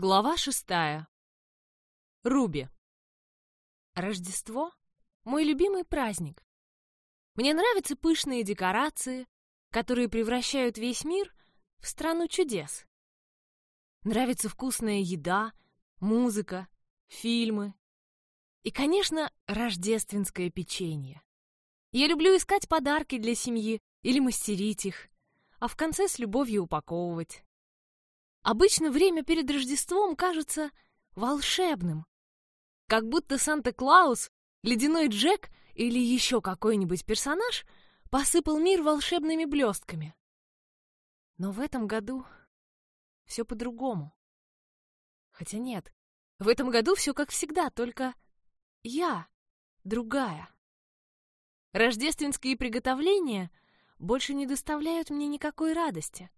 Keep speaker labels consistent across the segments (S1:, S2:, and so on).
S1: Глава шестая. Руби. Рождество — мой любимый праздник. Мне нравятся пышные декорации, которые превращают весь мир в страну чудес. Нравится вкусная еда, музыка, фильмы и, конечно, рождественское печенье. Я люблю искать подарки для семьи или мастерить их, а в конце с любовью упаковывать. Обычно время перед Рождеством кажется волшебным. Как будто Санта-Клаус, Ледяной Джек или еще какой-нибудь персонаж посыпал мир волшебными блестками. Но в этом году все по-другому. Хотя нет, в этом году все как всегда, только я другая. Рождественские приготовления больше не доставляют мне никакой радости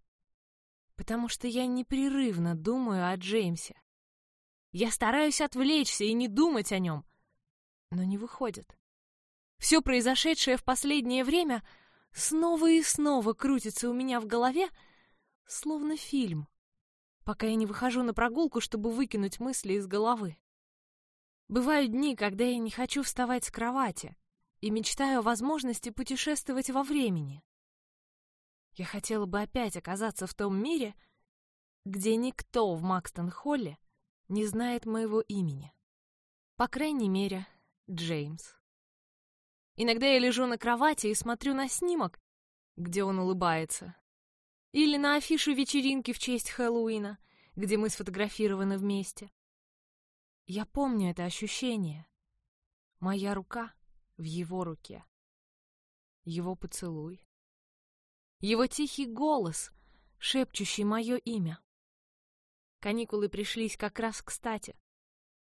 S1: потому что я непрерывно думаю о Джеймсе. Я стараюсь отвлечься и не думать о нем, но не выходит. Все произошедшее в последнее время снова и снова крутится у меня в голове, словно фильм, пока я не выхожу на прогулку, чтобы выкинуть мысли из головы. Бывают дни, когда я не хочу вставать с кровати и мечтаю о возможности путешествовать во времени. Я хотела бы опять оказаться в том мире, где никто в Макстон-Холле не знает моего имени. По крайней мере, Джеймс. Иногда я лежу на кровати и смотрю на снимок, где он улыбается. Или на афишу вечеринки в честь Хэллоуина, где мы сфотографированы вместе. Я помню это ощущение. Моя рука в его руке. Его поцелуй. Его тихий голос, шепчущий мое имя. Каникулы пришлись как раз кстати.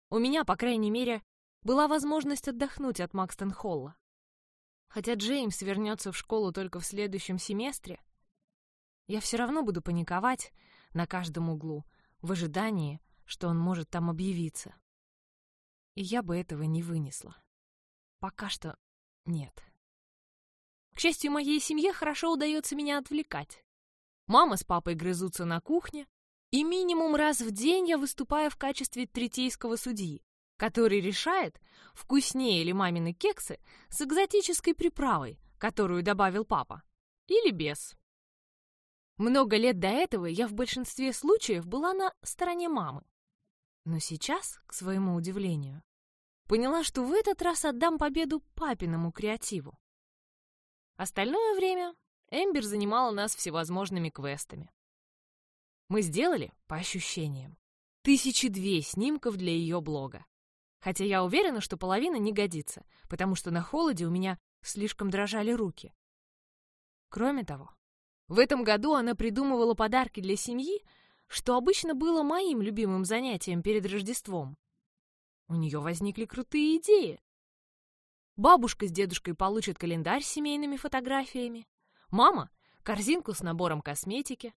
S1: У меня, по крайней мере, была возможность отдохнуть от Макстон-Холла. Хотя Джеймс вернется в школу только в следующем семестре, я все равно буду паниковать на каждом углу в ожидании, что он может там объявиться. И я бы этого не вынесла. Пока что нет. К счастью, моей семье хорошо удается меня отвлекать. Мама с папой грызутся на кухне, и минимум раз в день я выступаю в качестве третейского судьи, который решает, вкуснее ли мамины кексы с экзотической приправой, которую добавил папа, или без. Много лет до этого я в большинстве случаев была на стороне мамы. Но сейчас, к своему удивлению, поняла, что в этот раз отдам победу папиному креативу. Остальное время Эмбер занимала нас всевозможными квестами. Мы сделали, по ощущениям, тысячи две снимков для ее блога. Хотя я уверена, что половина не годится, потому что на холоде у меня слишком дрожали руки. Кроме того, в этом году она придумывала подарки для семьи, что обычно было моим любимым занятием перед Рождеством. У нее возникли крутые идеи. Бабушка с дедушкой получат календарь с семейными фотографиями. Мама — корзинку с набором косметики.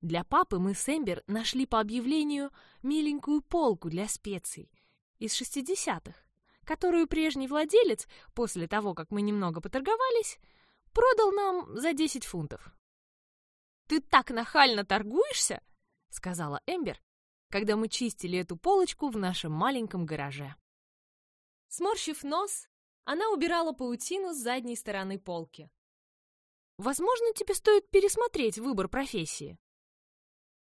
S1: Для папы мы с Эмбер нашли по объявлению миленькую полку для специй из 60-х, которую прежний владелец, после того, как мы немного поторговались, продал нам за 10 фунтов. «Ты так нахально торгуешься!» — сказала Эмбер, когда мы чистили эту полочку в нашем маленьком гараже. Сморщив нос, она убирала паутину с задней стороны полки. «Возможно, тебе стоит пересмотреть выбор профессии».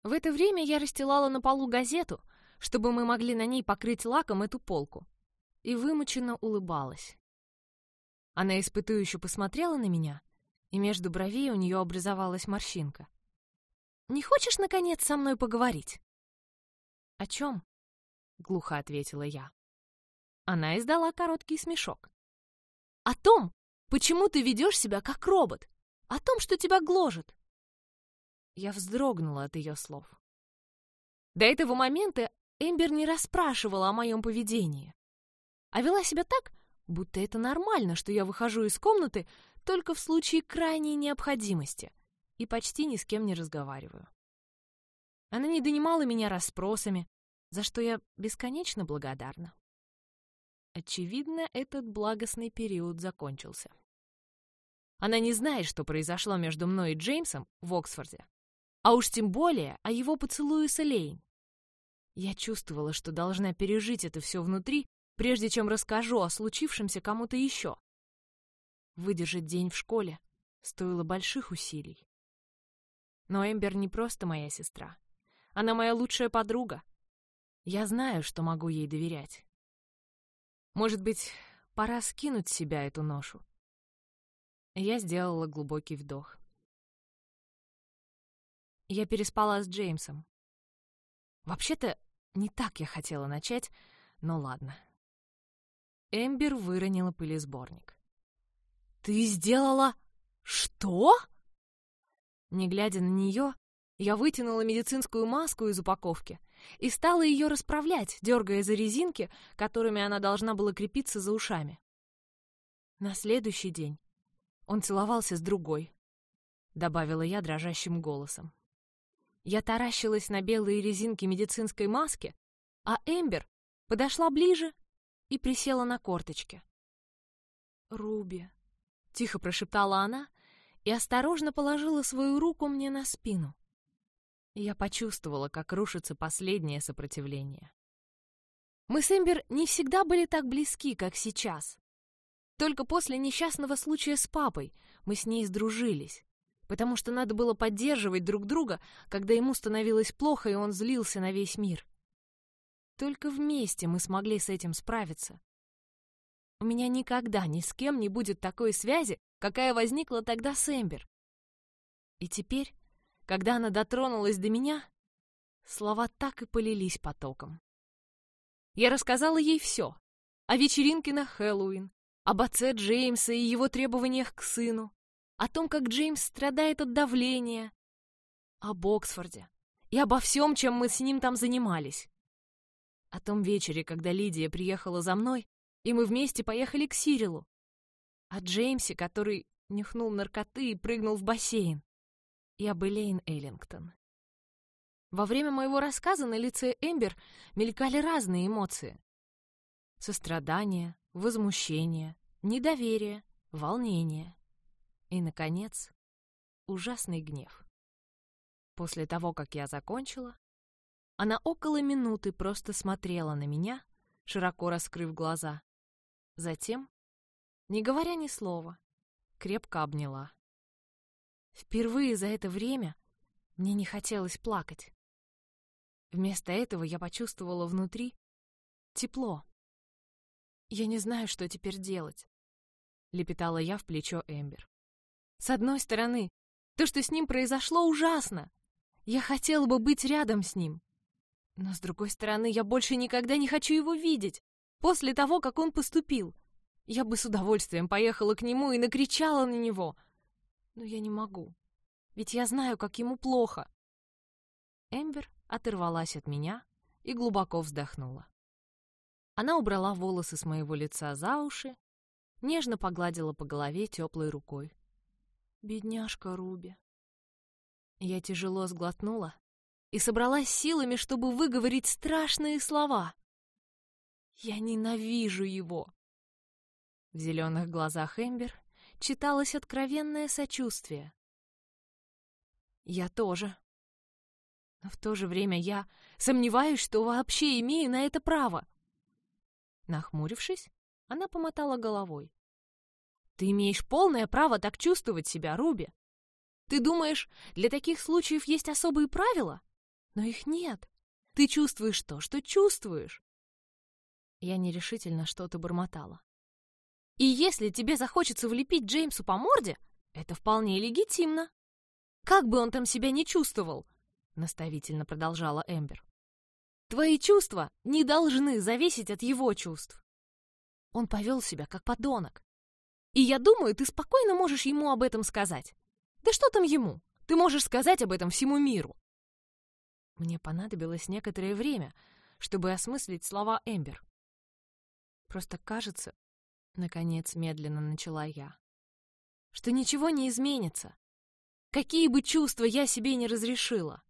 S1: В это время я расстилала на полу газету, чтобы мы могли на ней покрыть лаком эту полку, и вымученно улыбалась. Она испытующе посмотрела на меня, и между бровей у нее образовалась морщинка. «Не хочешь, наконец, со мной поговорить?» «О чем?» — глухо ответила я. Она издала короткий смешок. «О том, почему ты ведешь себя как робот. О том, что тебя гложет». Я вздрогнула от ее слов. До этого момента Эмбер не расспрашивала о моем поведении, а вела себя так, будто это нормально, что я выхожу из комнаты только в случае крайней необходимости и почти ни с кем не разговариваю. Она не донимала меня расспросами, за что я бесконечно благодарна. Очевидно, этот благостный период закончился. Она не знает, что произошло между мной и Джеймсом в Оксфорде, а уж тем более о его поцелуе с Элейн. Я чувствовала, что должна пережить это все внутри, прежде чем расскажу о случившемся кому-то еще. Выдержать день в школе стоило больших усилий. Но Эмбер не просто моя сестра. Она моя лучшая подруга. Я знаю, что могу ей доверять. Может быть, пора скинуть с себя эту ношу. Я сделала глубокий вдох. Я переспала с Джеймсом. Вообще-то, не так я хотела начать, но ладно. Эмбер выронила пылесборник. «Ты сделала... что?» Не глядя на нее, я вытянула медицинскую маску из упаковки и стала ее расправлять, дергая за резинки, которыми она должна была крепиться за ушами. На следующий день он целовался с другой, добавила я дрожащим голосом. Я таращилась на белые резинки медицинской маски, а Эмбер подошла ближе и присела на корточки. «Руби», — тихо прошептала она и осторожно положила свою руку мне на спину. Я почувствовала, как рушится последнее сопротивление. Мы с Эмбер не всегда были так близки, как сейчас. Только после несчастного случая с папой мы с ней сдружились, потому что надо было поддерживать друг друга, когда ему становилось плохо, и он злился на весь мир. Только вместе мы смогли с этим справиться. У меня никогда ни с кем не будет такой связи, какая возникла тогда с Эмбер. И теперь когда она дотронулась до меня, слова так и полились потоком. Я рассказала ей все. О вечеринке на Хэллоуин, об отце Джеймса и его требованиях к сыну, о том, как Джеймс страдает от давления, об Оксфорде и обо всем, чем мы с ним там занимались. О том вечере, когда Лидия приехала за мной, и мы вместе поехали к Сирилу. О Джеймсе, который нюхнул наркоты и прыгнул в бассейн и об Элейн Эллингтон. Во время моего рассказа на лице Эмбер мелькали разные эмоции. Сострадание, возмущение, недоверие, волнение и, наконец, ужасный гнев. После того, как я закончила, она около минуты просто смотрела на меня, широко раскрыв глаза. Затем, не говоря ни слова, крепко обняла. Впервые за это время мне не хотелось плакать. Вместо этого я почувствовала внутри тепло. «Я не знаю, что теперь делать», — лепетала я в плечо Эмбер. «С одной стороны, то, что с ним произошло, ужасно. Я хотела бы быть рядом с ним. Но, с другой стороны, я больше никогда не хочу его видеть. После того, как он поступил, я бы с удовольствием поехала к нему и накричала на него — но я не могу. Ведь я знаю, как ему плохо. Эмбер оторвалась от меня и глубоко вздохнула. Она убрала волосы с моего лица за уши, нежно погладила по голове теплой рукой. «Бедняжка Руби». Я тяжело сглотнула и собралась силами, чтобы выговорить страшные слова. «Я ненавижу его!» В зеленых глазах Эмбер читалось откровенное сочувствие. Я тоже. Но в то же время я сомневаюсь, что вообще имею на это право. Нахмурившись, она помотала головой. Ты имеешь полное право так чувствовать себя, Руби. Ты думаешь, для таких случаев есть особые правила? Но их нет. Ты чувствуешь то, что чувствуешь. Я нерешительно что-то бормотала. И если тебе захочется влепить Джеймсу по морде, это вполне легитимно. Как бы он там себя не чувствовал, наставительно продолжала Эмбер. Твои чувства не должны зависеть от его чувств. Он повел себя как подонок. И я думаю, ты спокойно можешь ему об этом сказать. Да что там ему? Ты можешь сказать об этом всему миру. Мне понадобилось некоторое время, чтобы осмыслить слова Эмбер. Просто кажется, Наконец, медленно начала я. Что ничего не изменится. Какие бы чувства я себе не разрешила.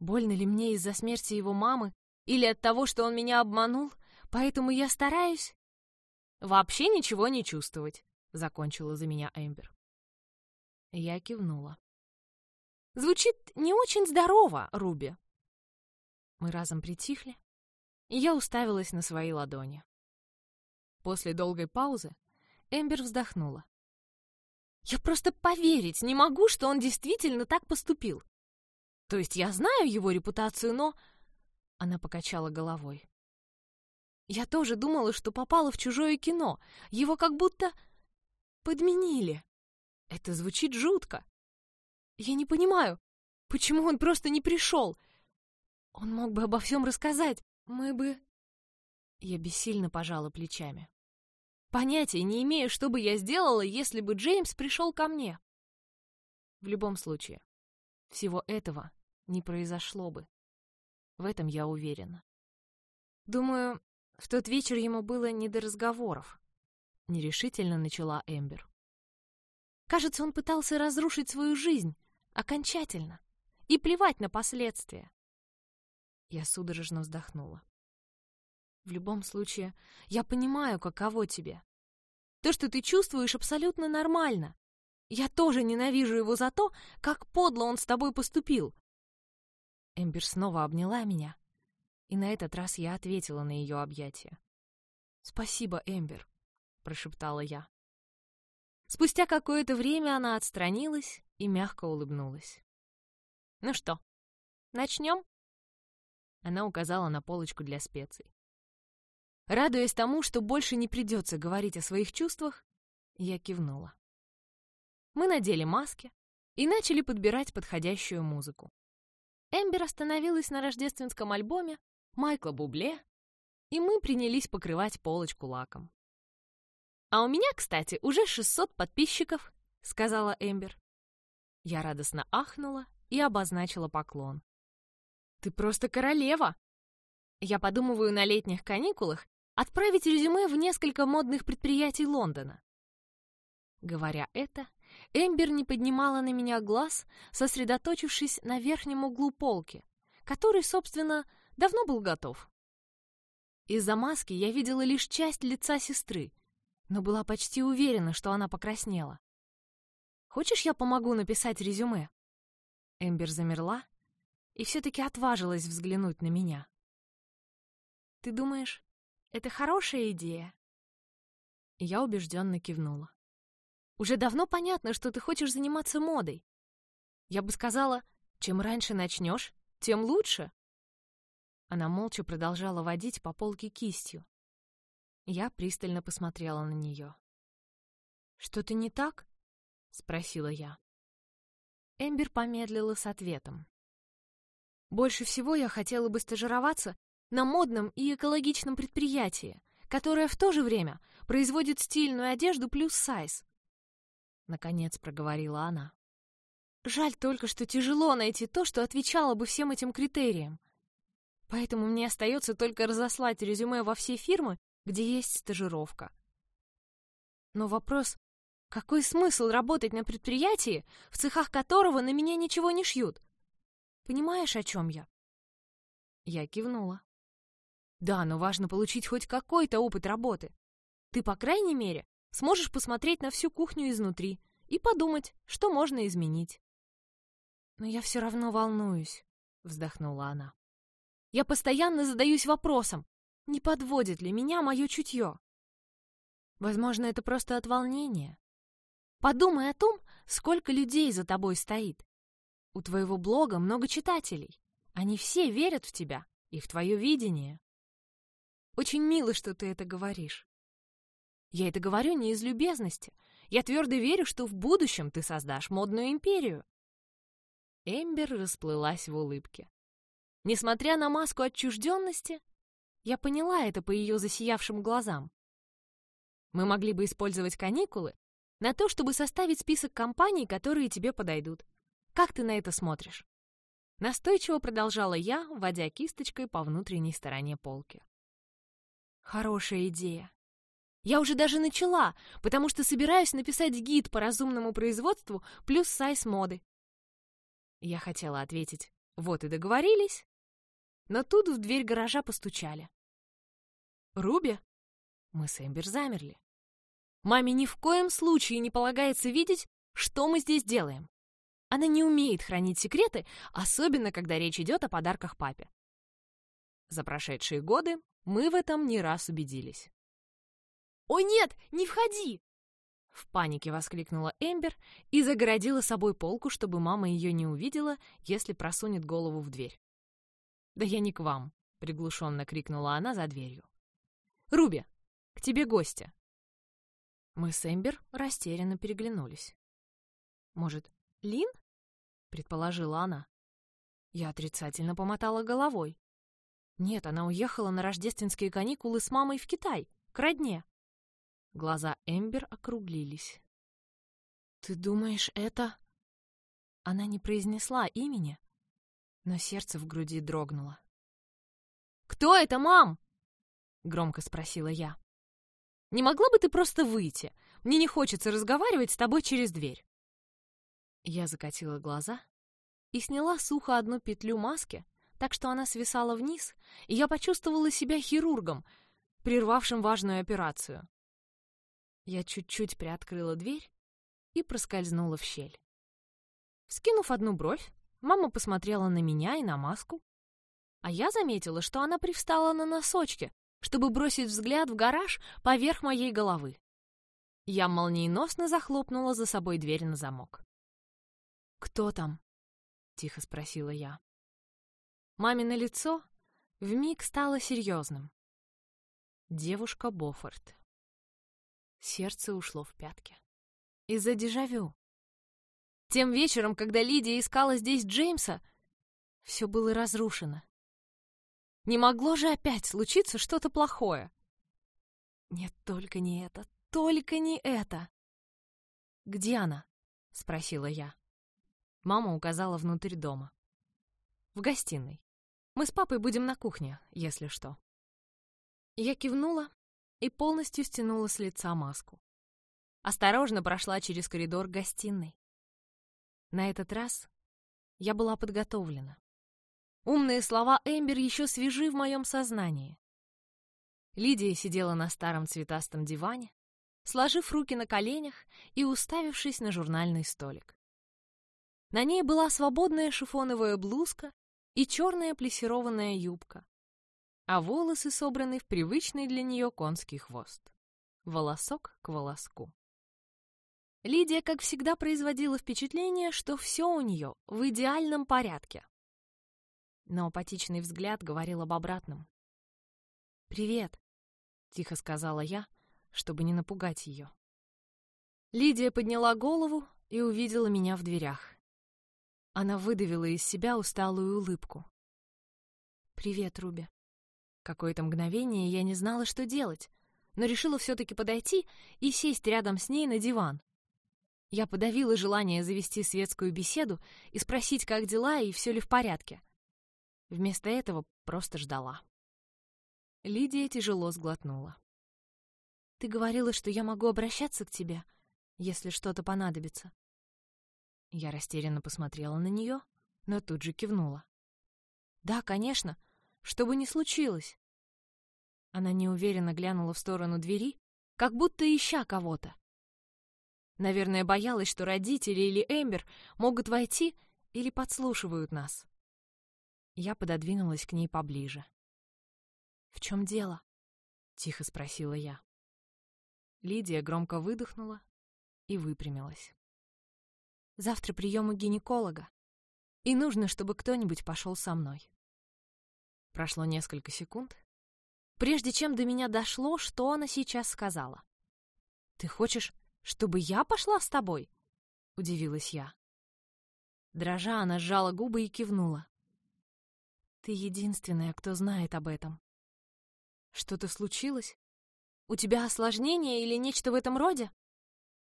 S1: Больно ли мне из-за смерти его мамы или от того, что он меня обманул, поэтому я стараюсь? Вообще ничего не чувствовать, закончила за меня Эмбер. Я кивнула. Звучит не очень здорово, Руби. Мы разом притихли, и я уставилась на свои ладони. После долгой паузы Эмбер вздохнула. «Я просто поверить не могу, что он действительно так поступил. То есть я знаю его репутацию, но...» Она покачала головой. «Я тоже думала, что попала в чужое кино. Его как будто подменили. Это звучит жутко. Я не понимаю, почему он просто не пришел. Он мог бы обо всем рассказать. Мы бы...» Я бессильно пожала плечами. Понятия не имею, что бы я сделала, если бы Джеймс пришел ко мне. В любом случае, всего этого не произошло бы. В этом я уверена. Думаю, в тот вечер ему было не до разговоров. Нерешительно начала Эмбер. Кажется, он пытался разрушить свою жизнь окончательно и плевать на последствия. Я судорожно вздохнула. В любом случае, я понимаю, каково тебе. То, что ты чувствуешь, абсолютно нормально. Я тоже ненавижу его за то, как подло он с тобой поступил. Эмбер снова обняла меня, и на этот раз я ответила на ее объятия. «Спасибо, Эмбер», — прошептала я. Спустя какое-то время она отстранилась и мягко улыбнулась. «Ну что, начнем?» Она указала на полочку для специй. Радуясь тому, что больше не придется говорить о своих чувствах, я кивнула. Мы надели маски и начали подбирать подходящую музыку. Эмбер остановилась на рождественском альбоме Майкла Бубле, и мы принялись покрывать полочку лаком. «А у меня, кстати, уже 600 подписчиков», — сказала Эмбер. Я радостно ахнула и обозначила поклон. «Ты просто королева!» Я подумываю на летних каникулах отправить резюме в несколько модных предприятий Лондона. Говоря это, Эмбер не поднимала на меня глаз, сосредоточившись на верхнем углу полки, который, собственно, давно был готов. Из-за маски я видела лишь часть лица сестры, но была почти уверена, что она покраснела. «Хочешь, я помогу написать резюме?» Эмбер замерла и все-таки отважилась взглянуть на меня. «Ты думаешь, это хорошая идея?» Я убежденно кивнула. Уже давно понятно, что ты хочешь заниматься модой. Я бы сказала, чем раньше начнешь, тем лучше. Она молча продолжала водить по полке кистью. Я пристально посмотрела на нее. «Что-то не так?» — спросила я. Эмбер помедлила с ответом. «Больше всего я хотела бы стажироваться на модном и экологичном предприятии, которое в то же время производит стильную одежду плюс сайз. Наконец проговорила она. Жаль только, что тяжело найти то, что отвечало бы всем этим критериям. Поэтому мне остается только разослать резюме во все фирмы, где есть стажировка. Но вопрос, какой смысл работать на предприятии, в цехах которого на меня ничего не шьют? Понимаешь, о чем я? Я кивнула. Да, но важно получить хоть какой-то опыт работы. Ты, по крайней мере, сможешь посмотреть на всю кухню изнутри и подумать, что можно изменить. «Но я все равно волнуюсь», — вздохнула она. «Я постоянно задаюсь вопросом, не подводит ли меня мое чутье? Возможно, это просто от волнения. Подумай о том, сколько людей за тобой стоит. У твоего блога много читателей. Они все верят в тебя и в твое видение. Очень мило, что ты это говоришь. Я это говорю не из любезности. Я твердо верю, что в будущем ты создашь модную империю. Эмбер расплылась в улыбке. Несмотря на маску отчужденности, я поняла это по ее засиявшим глазам. Мы могли бы использовать каникулы на то, чтобы составить список компаний, которые тебе подойдут. Как ты на это смотришь? Настойчиво продолжала я, водя кисточкой по внутренней стороне полки. Хорошая идея. Я уже даже начала, потому что собираюсь написать гид по разумному производству плюс сайз моды. Я хотела ответить «Вот и договорились», но тут в дверь гаража постучали. «Руби?» Мы с Эмбер замерли. Маме ни в коем случае не полагается видеть, что мы здесь делаем. Она не умеет хранить секреты, особенно когда речь идет о подарках папе. За прошедшие годы мы в этом не раз убедились.
S2: «О нет, не входи!»
S1: В панике воскликнула Эмбер и загородила собой полку, чтобы мама ее не увидела, если просунет голову в дверь. «Да я не к вам», — приглушенно крикнула она за дверью. «Руби, к тебе гостя». Мы с Эмбер растерянно переглянулись. «Может, Лин?» — предположила она. Я отрицательно помотала головой. Нет, она уехала на рождественские каникулы с мамой в Китай, к родне. Глаза Эмбер округлились. «Ты думаешь, это...» Она не произнесла имени, но сердце в груди дрогнуло. «Кто это, мам?» — громко спросила я. «Не могла бы ты просто выйти? Мне не хочется разговаривать с тобой через дверь». Я закатила глаза и сняла сухо одну петлю маски, так что она свисала вниз, и я почувствовала себя хирургом, прервавшим важную операцию. Я чуть-чуть приоткрыла дверь и проскользнула в щель. Скинув одну бровь, мама посмотрела на меня и на маску, а я заметила, что она привстала на носочки, чтобы бросить взгляд в гараж поверх моей головы. Я молниеносно захлопнула за собой дверь на замок. «Кто там?» — тихо спросила я. Мамино лицо вмиг стало серьезным. Девушка Боффорд. Сердце ушло в пятки. Из-за дежавю. Тем вечером, когда Лидия искала здесь Джеймса, все было разрушено. Не могло же опять случиться что-то плохое. Нет, только не это, только не это. «Где она?» — спросила я. Мама указала внутрь дома. «В гостиной. Мы с папой будем на кухне, если что». Я кивнула и полностью стянула с лица маску. Осторожно прошла через коридор гостиной. На этот раз я была подготовлена. Умные слова Эмбер еще свежи в моем сознании. Лидия сидела на старом цветастом диване, сложив руки на коленях и уставившись на журнальный столик. На ней была свободная шифоновая блузка и черная плессированная юбка, а волосы собраны в привычный для нее конский хвост. Волосок к волоску. Лидия, как всегда, производила впечатление, что все у нее в идеальном порядке. Но апатичный взгляд говорил об обратном. «Привет», — тихо сказала я, чтобы не напугать ее. Лидия подняла голову и увидела меня в дверях. Она выдавила из себя усталую улыбку. «Привет, Руби». Какое-то мгновение я не знала, что делать, но решила все-таки подойти и сесть рядом с ней на диван. Я подавила желание завести светскую беседу и спросить, как дела и все ли в порядке. Вместо этого просто ждала. Лидия тяжело сглотнула. «Ты говорила, что я могу обращаться к тебе, если что-то понадобится. Я растерянно посмотрела на нее, но тут же кивнула. «Да, конечно, что бы ни случилось». Она неуверенно глянула в сторону двери, как будто ища кого-то. Наверное, боялась, что родители или Эмбер могут войти или подслушивают нас. Я пододвинулась к ней поближе. «В чем дело?» — тихо спросила я. Лидия громко выдохнула и выпрямилась. Завтра прием у гинеколога. И нужно, чтобы кто-нибудь пошел со мной. Прошло несколько секунд, прежде чем до меня дошло, что она сейчас сказала. «Ты хочешь, чтобы я пошла с тобой?» — удивилась я. Дрожа, она сжала губы и кивнула. «Ты единственная, кто знает об этом». «Что-то случилось? У тебя осложнение или нечто в этом роде?»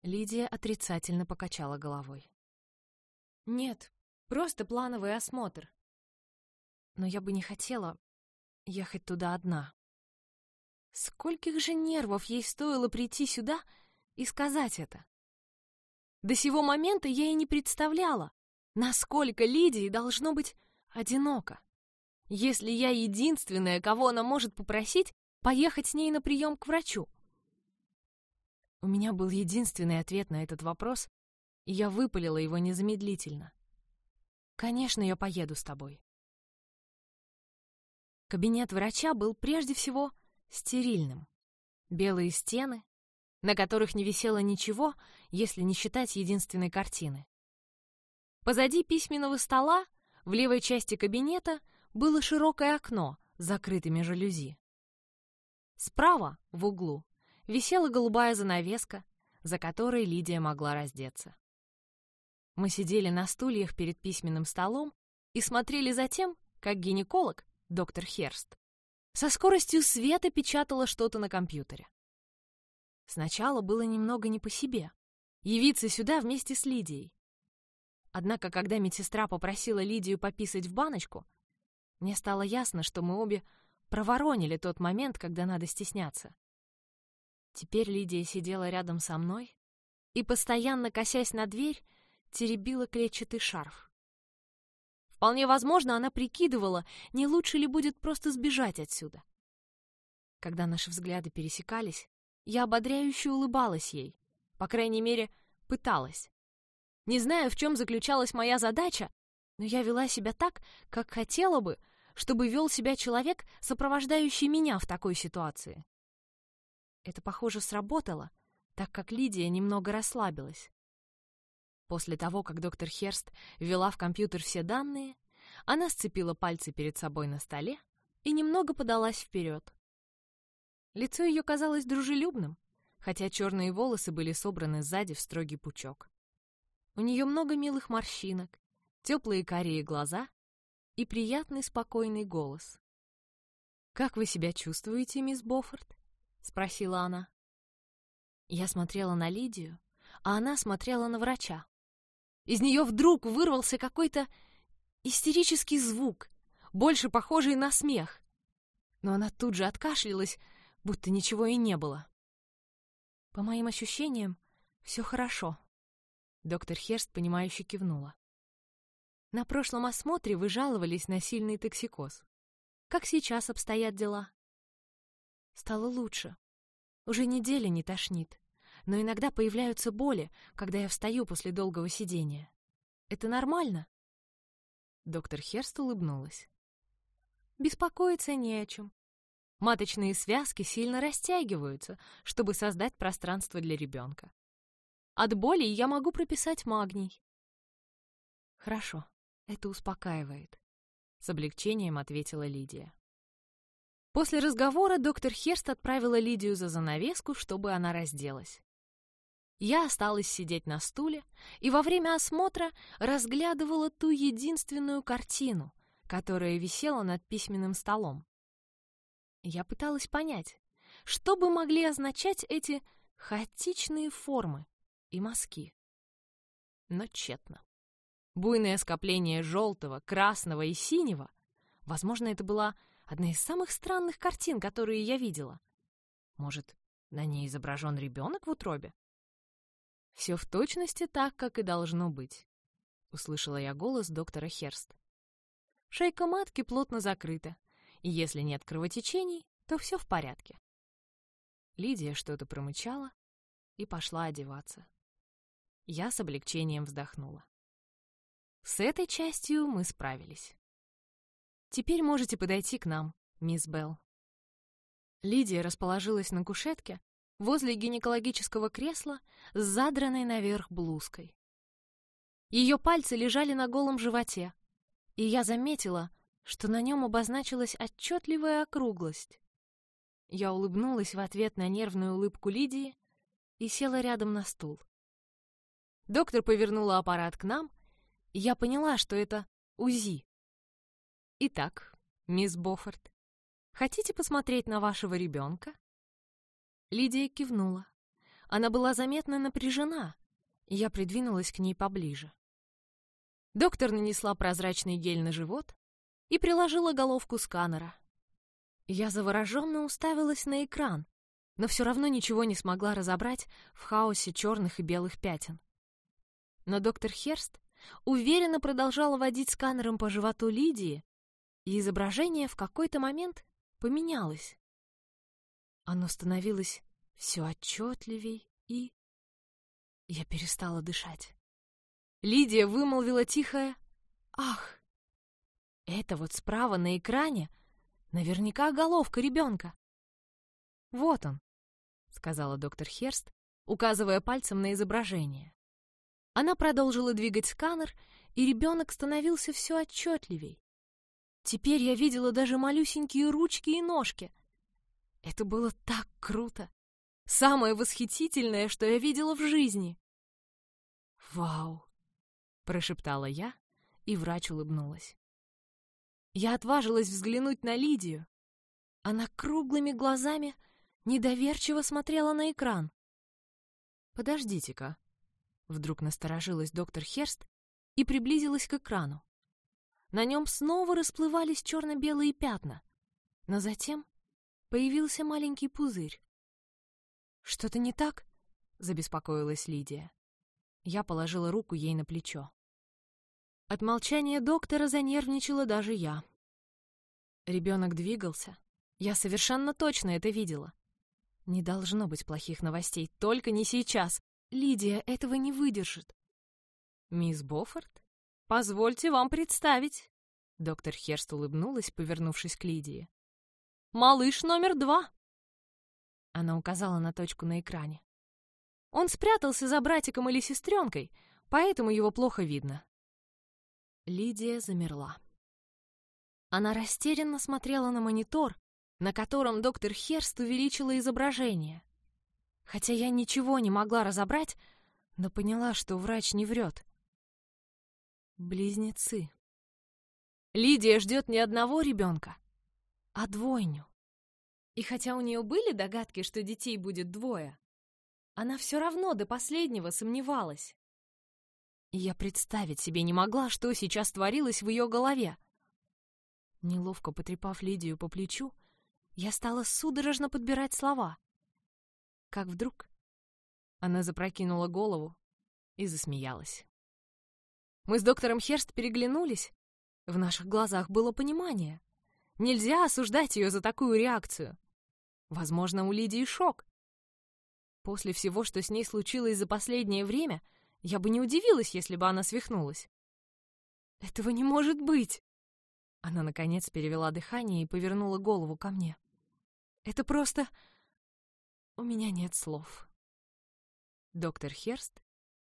S1: Лидия отрицательно покачала головой. Нет, просто плановый осмотр. Но я бы не хотела ехать туда одна. Скольких же нервов ей стоило прийти сюда и сказать это? До сего момента я и не представляла, насколько Лидии должно быть одиноко. Если я единственная, кого она может попросить, поехать с ней на прием к врачу. У меня был единственный ответ на этот вопрос, и я выпалила его незамедлительно. «Конечно, я поеду с тобой». Кабинет врача был прежде всего стерильным. Белые стены, на которых не висело ничего, если не считать единственной картины. Позади письменного стола, в левой части кабинета, было широкое окно с закрытыми жалюзи. Справа, в углу, висела голубая занавеска, за которой Лидия могла раздеться. Мы сидели на стульях перед письменным столом и смотрели за тем, как гинеколог, доктор Херст, со скоростью света печатала что-то на компьютере. Сначала было немного не по себе. Явиться сюда вместе с Лидией. Однако, когда медсестра попросила Лидию пописать в баночку, мне стало ясно, что мы обе проворонили тот момент, когда надо стесняться. Теперь Лидия сидела рядом со мной и, постоянно косясь на дверь, теребила клетчатый шарф. Вполне возможно, она прикидывала, не лучше ли будет просто сбежать отсюда. Когда наши взгляды пересекались, я ободряюще улыбалась ей, по крайней мере, пыталась. Не знаю, в чем заключалась моя задача, но я вела себя так, как хотела бы, чтобы вел себя человек, сопровождающий меня в такой ситуации. Это, похоже, сработало, так как Лидия немного расслабилась. После того, как доктор Херст ввела в компьютер все данные, она сцепила пальцы перед собой на столе и немного подалась вперед. Лицо ее казалось дружелюбным, хотя черные волосы были собраны сзади в строгий пучок. У нее много милых морщинок, теплые карие глаза и приятный спокойный голос. «Как вы себя чувствуете, мисс Боффорд?» — спросила она. Я смотрела на Лидию, а она смотрела на врача. Из нее вдруг вырвался какой-то истерический звук, больше похожий на смех. Но она тут же откашлялась, будто ничего и не было. По моим ощущениям, все хорошо. Доктор Херст, понимающе кивнула. На прошлом осмотре вы жаловались на сильный токсикоз. Как сейчас обстоят дела? Стало лучше. Уже недели не тошнит, но иногда появляются боли, когда я встаю после долгого сидения. Это нормально? Доктор Херст улыбнулась. Беспокоиться не о чем. Маточные связки сильно растягиваются, чтобы создать пространство для ребенка. От боли я могу прописать магний. Хорошо. Это успокаивает. С облегчением ответила Лидия. После разговора доктор Херст отправила Лидию за занавеску, чтобы она разделась. Я осталась сидеть на стуле и во время осмотра разглядывала ту единственную картину, которая висела над письменным столом. Я пыталась понять, что бы могли означать эти хаотичные формы и мазки. Но тщетно буйное скопление желтого, красного и синего. Возможно, это была одна из самых странных картин, которые я видела. Может, на ней изображен ребенок в утробе? Все в точности так, как и должно быть. Услышала я голос доктора Херст. Шейка матки плотно закрыта, и если нет кровотечений, то все в порядке. Лидия что-то промычала и пошла одеваться. Я с облегчением вздохнула. С этой частью мы справились. Теперь можете подойти к нам, мисс Белл. Лидия расположилась на кушетке возле гинекологического кресла с задранной наверх блузкой. Ее пальцы лежали на голом животе, и я заметила, что на нем обозначилась отчетливая округлость. Я улыбнулась в ответ на нервную улыбку Лидии и села рядом на стул. Доктор повернула аппарат к нам — я поняла, что это УЗИ. Итак, мисс Боффорд, хотите посмотреть на вашего ребенка? Лидия кивнула. Она была заметно напряжена, я придвинулась к ней поближе. Доктор нанесла прозрачный гель на живот и приложила головку сканера. Я завороженно уставилась на экран, но все равно ничего не смогла разобрать в хаосе черных и белых пятен. Но доктор Херст уверенно продолжала водить сканером по животу Лидии, и изображение в какой-то момент поменялось. Оно становилось все отчетливей и... Я перестала дышать. Лидия вымолвила тихое «Ах!». Это вот справа на экране Наверняка головка ребенка. Вот он, сказала доктор Херст, указывая пальцем на изображение. Она продолжила двигать сканер, и ребенок становился все отчетливей. Теперь я видела даже малюсенькие ручки и ножки. Это было так круто! Самое восхитительное, что я видела в жизни. «Вау!» — прошептала я, и врач улыбнулась. Я отважилась взглянуть на Лидию. Она круглыми глазами недоверчиво смотрела на экран. «Подождите-ка», — вдруг насторожилась доктор Херст и приблизилась к экрану. На нем снова расплывались черно-белые пятна, но затем появился маленький пузырь. «Что-то не так?» — забеспокоилась Лидия. Я положила руку ей на плечо. От молчания доктора занервничала даже я. Ребенок двигался. Я совершенно точно это видела. Не должно быть плохих новостей, только не сейчас. Лидия этого не выдержит. «Мисс Боффорд, позвольте вам представить». Доктор Херст улыбнулась, повернувшись к Лидии. «Малыш номер два». Она указала на точку на экране. Он спрятался за братиком или сестренкой, поэтому его плохо видно. Лидия замерла. Она растерянно смотрела на монитор, на котором доктор Херст увеличила изображение. Хотя я ничего не могла разобрать, но поняла, что врач не врет. Близнецы. Лидия ждет не одного ребенка, а двойню. И хотя у нее были догадки, что детей будет двое, она все равно до последнего сомневалась. И я представить себе не могла, что сейчас творилось в ее голове. Неловко потрепав Лидию по плечу, я стала судорожно подбирать слова. Как вдруг она запрокинула голову и засмеялась. Мы с доктором Херст переглянулись. В наших глазах было понимание. Нельзя осуждать ее за такую реакцию. Возможно, у Лидии шок. После всего, что с ней случилось за последнее время, я бы не удивилась, если бы она свихнулась. «Этого не может быть!» Она, наконец, перевела дыхание и повернула голову ко мне. «Это просто... У меня нет слов». Доктор Херст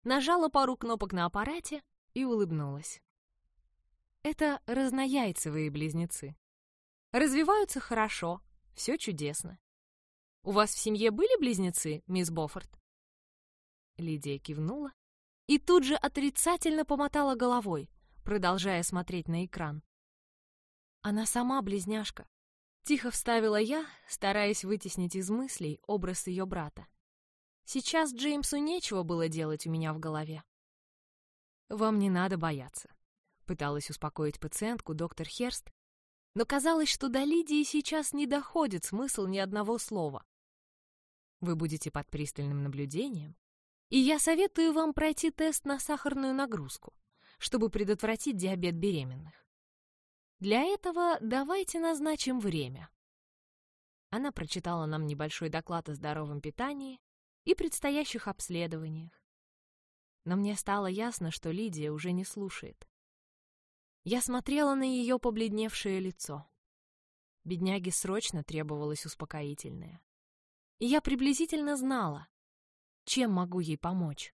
S1: нажала пару кнопок на аппарате и улыбнулась. Это разнояйцевые близнецы. Развиваются хорошо, все чудесно. У вас в семье были близнецы, мисс Боффорд?» Лидия кивнула и тут же отрицательно помотала головой, продолжая смотреть на экран. Она сама близняшка. Тихо вставила я, стараясь вытеснить из мыслей образ ее брата. Сейчас Джеймсу нечего было делать у меня в голове. «Вам не надо бояться», — пыталась успокоить пациентку доктор Херст, но казалось, что до Лидии сейчас не доходит смысл ни одного слова. Вы будете под пристальным наблюдением, и я советую вам пройти тест на сахарную нагрузку, чтобы предотвратить диабет беременных. Для этого давайте назначим время. Она прочитала нам небольшой доклад о здоровом питании и предстоящих обследованиях. Но мне стало ясно, что Лидия уже не слушает. Я смотрела на ее побледневшее лицо. Бедняге срочно требовалось успокоительное и я приблизительно знала, чем могу ей помочь.